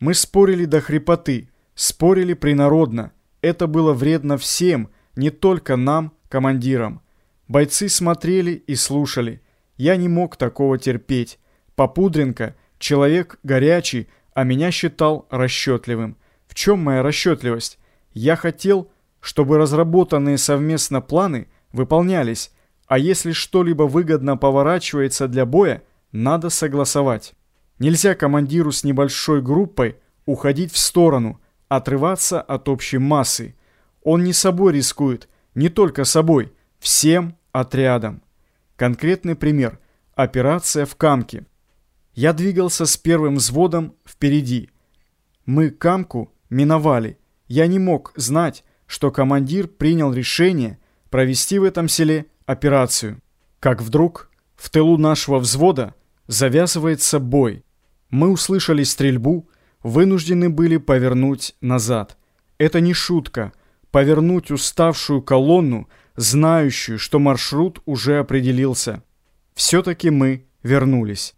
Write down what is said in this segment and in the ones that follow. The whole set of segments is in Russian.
Мы спорили до хрипоты, спорили принародно. Это было вредно всем, не только нам, командирам. Бойцы смотрели и слушали. Я не мог такого терпеть. Попудренко – человек горячий, а меня считал расчетливым. В чем моя расчетливость? Я хотел, чтобы разработанные совместно планы выполнялись, а если что-либо выгодно поворачивается для боя, надо согласовать. Нельзя командиру с небольшой группой уходить в сторону, отрываться от общей массы. Он не собой рискует, не только собой, всем отрядом. Конкретный пример. Операция в Камке. Я двигался с первым взводом впереди. Мы Камку миновали. Я не мог знать, что командир принял решение провести в этом селе операцию. Как вдруг в тылу нашего взвода завязывается бой. Мы услышали стрельбу, вынуждены были повернуть назад. Это не шутка. Повернуть уставшую колонну, знающую, что маршрут уже определился. Все-таки мы вернулись.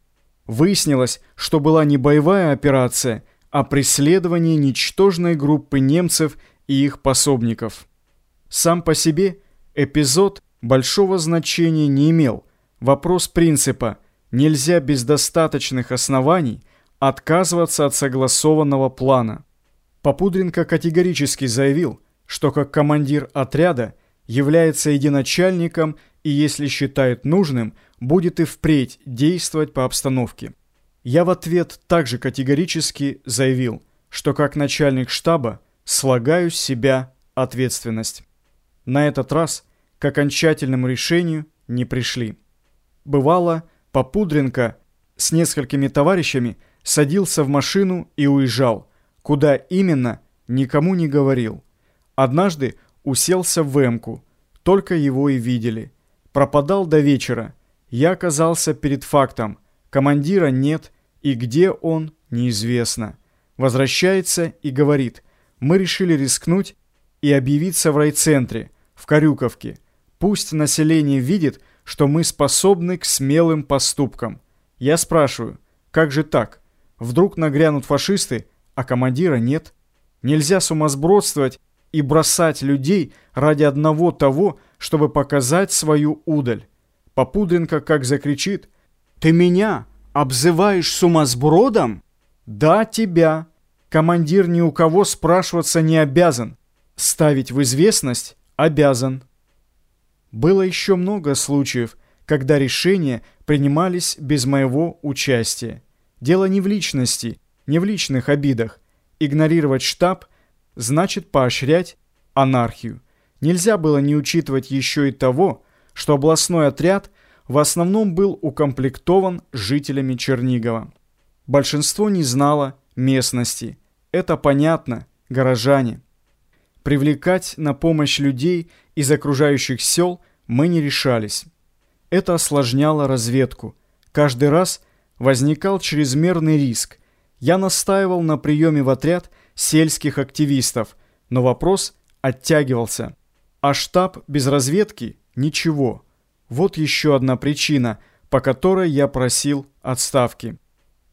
Выяснилось, что была не боевая операция, а преследование ничтожной группы немцев и их пособников. Сам по себе эпизод большого значения не имел. Вопрос принципа – Нельзя без достаточных оснований отказываться от согласованного плана. Попудренко категорически заявил, что как командир отряда является единачальником и, если считает нужным, будет и впредь действовать по обстановке. Я в ответ также категорически заявил, что как начальник штаба слагаю с себя ответственность. На этот раз к окончательному решению не пришли. Бывало, Попудренко с несколькими товарищами садился в машину и уезжал. Куда именно, никому не говорил. Однажды уселся в эмку. Только его и видели. Пропадал до вечера. Я оказался перед фактом. Командира нет, и где он, неизвестно. Возвращается и говорит, мы решили рискнуть и объявиться в райцентре, в Карюковке. Пусть население видит, что мы способны к смелым поступкам. Я спрашиваю, как же так? Вдруг нагрянут фашисты, а командира нет? Нельзя сумасбродствовать и бросать людей ради одного того, чтобы показать свою удаль. Попудренко как закричит «Ты меня обзываешь сумасбродом?» «Да, тебя. Командир ни у кого спрашиваться не обязан. Ставить в известность обязан». Было еще много случаев, когда решения принимались без моего участия. Дело не в личности, не в личных обидах. Игнорировать штаб значит поощрять анархию. Нельзя было не учитывать еще и того, что областной отряд в основном был укомплектован жителями Чернигова. Большинство не знало местности. Это понятно, горожане. Привлекать на помощь людей из окружающих сел мы не решались. Это осложняло разведку. Каждый раз возникал чрезмерный риск. Я настаивал на приеме в отряд сельских активистов, но вопрос оттягивался. А штаб без разведки – ничего. Вот еще одна причина, по которой я просил отставки.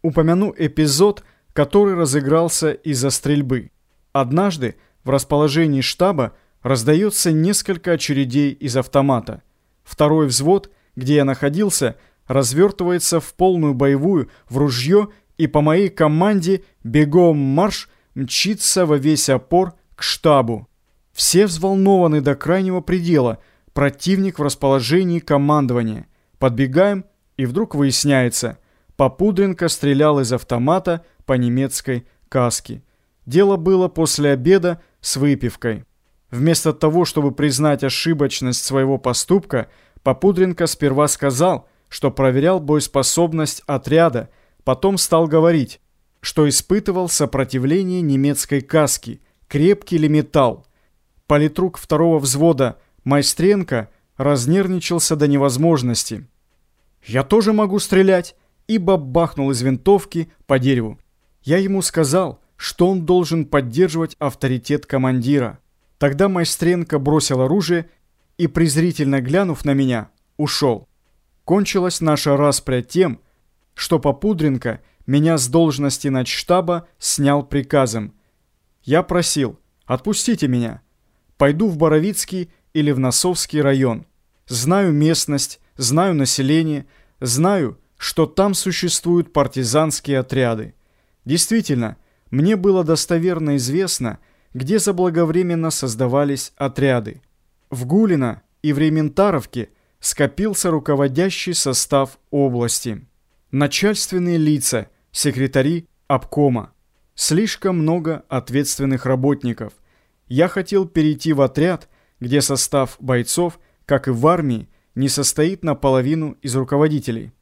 Упомяну эпизод, который разыгрался из-за стрельбы. Однажды в расположении штаба раздается несколько очередей из автомата. Второй взвод, где я находился, развертывается в полную боевую, в ружье, и по моей команде бегом марш мчится во весь опор к штабу. Все взволнованы до крайнего предела, противник в расположении командования. Подбегаем, и вдруг выясняется, Попудренко стрелял из автомата по немецкой каске. Дело было после обеда с выпивкой. Вместо того, чтобы признать ошибочность своего поступка, Попудренко сперва сказал, что проверял боеспособность отряда, потом стал говорить, что испытывал сопротивление немецкой каски, крепкий ли металл. Политрук второго взвода Майстренко разнервничался до невозможности. «Я тоже могу стрелять!» и бабахнул из винтовки по дереву. Я ему сказал, что он должен поддерживать авторитет командира. Тогда Майстренко бросил оружие и, презрительно глянув на меня, ушел. Кончилась наша распря тем, что Попудренко меня с должности начштаба снял приказом. Я просил, отпустите меня. Пойду в Боровицкий или в Носовский район. Знаю местность, знаю население, знаю, что там существуют партизанские отряды. Действительно, мне было достоверно известно, где заблаговременно создавались отряды. В Гулино и в Рементаровке скопился руководящий состав области. Начальственные лица, секретари обкома. Слишком много ответственных работников. Я хотел перейти в отряд, где состав бойцов, как и в армии, не состоит наполовину из руководителей.